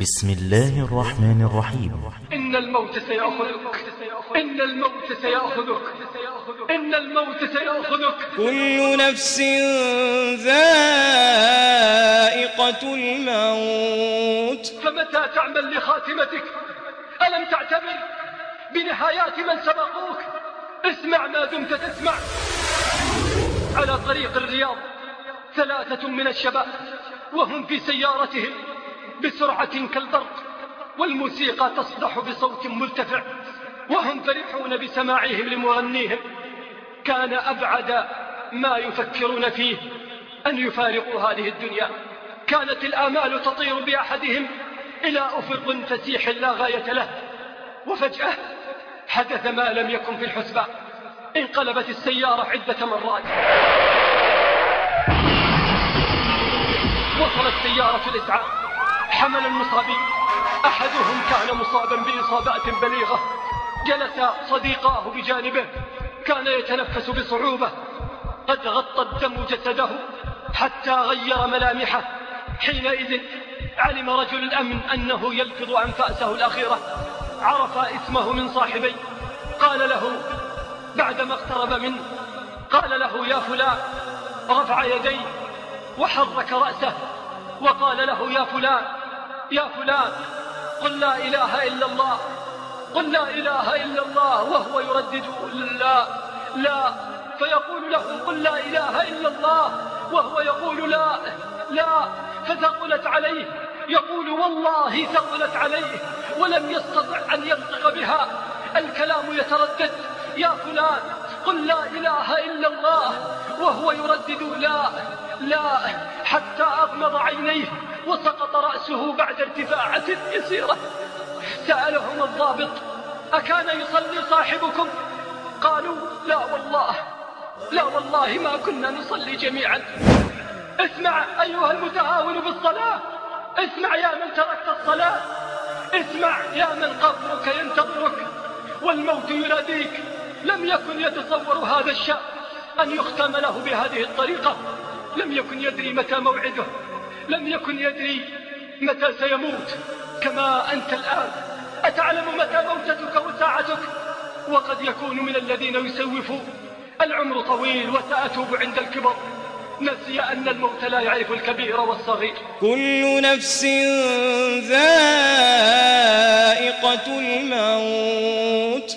بسم الله الرحمن الرحيم. إن الموت سيأخذك. إن الموت سيأخذك. إن الموت سيأخذك. كل نفس ذائقة الموت. فمتى تعمل لخاتمتك؟ ألم تعتبر بنهايات من سبقوك؟ اسمع ما دمت تسمع. على طريق الرياض ثلاثة من الشباب وهم في سيارتهم. بسرعة كالبرق والموسيقى تصدح بصوت مرتفع وهم فرحون بسماعهم لمغنيهم. كان أبعد ما يفكرون فيه أن يفارقوا هذه الدنيا. كانت الآمال تطير بأحدهم إلى أفق فسيح لا غاية له. وفجأة حدث ما لم يكن في الحسبان انقلبت السيارة عدة مرات. وصلت سيارة الإسعاف. حمل المصابين. أحدهم كان مصابا بإصابات بليغة. جلس صديقاه بجانبه. كان يتنفس بصعوبة. قد غطى الدم جسده حتى غير ملامحه. حينئذ علم رجل الأمن أنه يلفظ أنفاسه الأخيرة. عرف اسمه من صاحبي قال له بعدما اقترب منه. قال له يا فلان رفع يديه وحرك رأسه. وقال له يا فلان يا فلان قل لا إله إلا الله قل لا إله إلا الله وهو يردد لا لا فيقول له قل لا إله إلا الله وهو يقول لا لا فثقلت عليه يقول والله ثقلت عليه ولم يستطع أن ينطق بها الكلام يتردد يا فلان قل لا إله إلا الله وهو يردد لا لا حتى أغمض عينيه وسقط رأسه بعد ارتفاعة يسيرة. سألهم الضابط أكان يصلي صاحبكم؟ قالوا لا والله لا والله ما كنا نصلي جميعا. اسمع أيها المتهاون بالصلاة. اسمع يا من تركت الصلاة. اسمع يا من قبرك ينتظرك. والموت يناديك. لم يكن يتصور هذا الشاب أن يختم له بهذه الطريقة. لم يكن يدري متى موعده. لم يكن يدري متى سيموت كما أنت الآن. أتعلم متى موتتك وساعتك؟ وقد يكون من الذين يسوفون العمر طويل وسأتوب عند الكبر. نسي أن الموت لا يعرف الكبير والصغير. كل نفس ذائقة الموت.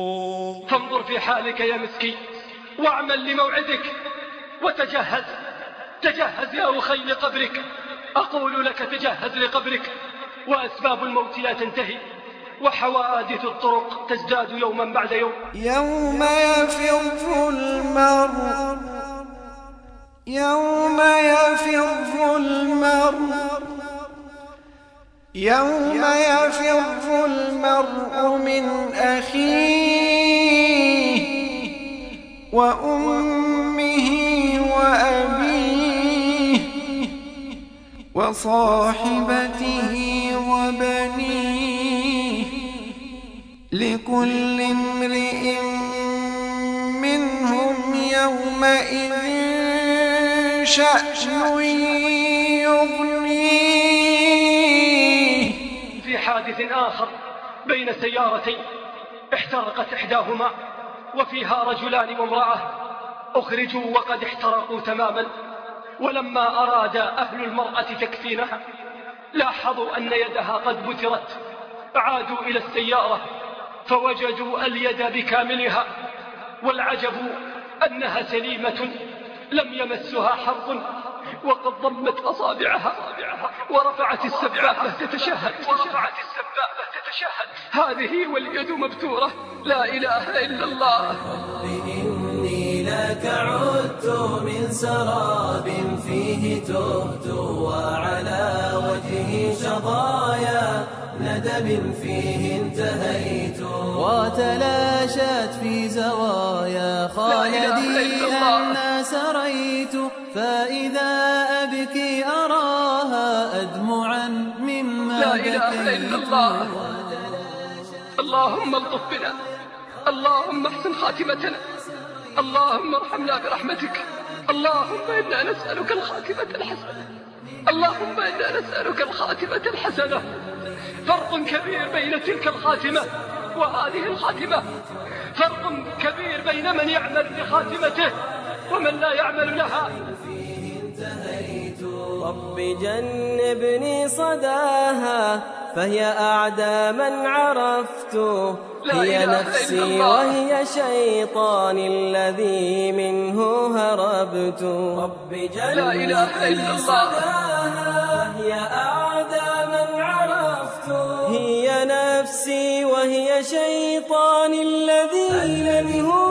فانظر في حالك يا مسكين واعمل لموعدك وتجهز تجهز يا أخي لقبرك. أقول لك تجهز لقبرك وأسباب الموت لا تنتهي وحوادث الطرق تزداد يوما بعد يوم. يوم يفر المرء يوم يفر المرء يوم يفر وأمه وأبيه وصاحبته وبنيه لكل امرئ منهم يومئذ شأن يغنيه. في حادث آخر بين سيارتين احترقت إحداهما. وفيها رجلان وامرأة أخرجوا وقد احترقوا تماما ولما أراد أهل المرأة تكفينها لاحظوا أن يدها قد بترت عادوا إلى السيارة فوجدوا اليد بكاملها والعجب أنها سليمة لم يمسها حرب وقد ضمت أصابعها ورفعت السبابة تتشهد. ورفعت هذه واليد مبتورة. لا إله إلا الله. إني لك عدت من سراب فيه تهت وعلى وجهي شظايا. أدب فيه انتهيت. وتلاشت في زوايا. خالدي أن سريت. فإذا أبكي أراها أدمعا مما لا إله إلا الله. اللهم الطف بنا اللهم احسن خاتمتنا. اللهم ارحمنا برحمتك. اللهم إنا نسألك الخاتمة الحسنة. اللهم إنا نسألك الخاتمة الحسنة. فرق كبير بين تلك الخاتمة وهذه الخاتمة. فرق كبير بين من يعمل بخاتمته ومن لا يعمل لها. رب جنبني صداها فهي أعدى من عرفت لا هي نفسي. وهي شيطان الذي منه هربت رب جنبني. صداها هي أعدى من عرفت هي نفسي وهي شيطان الذي منه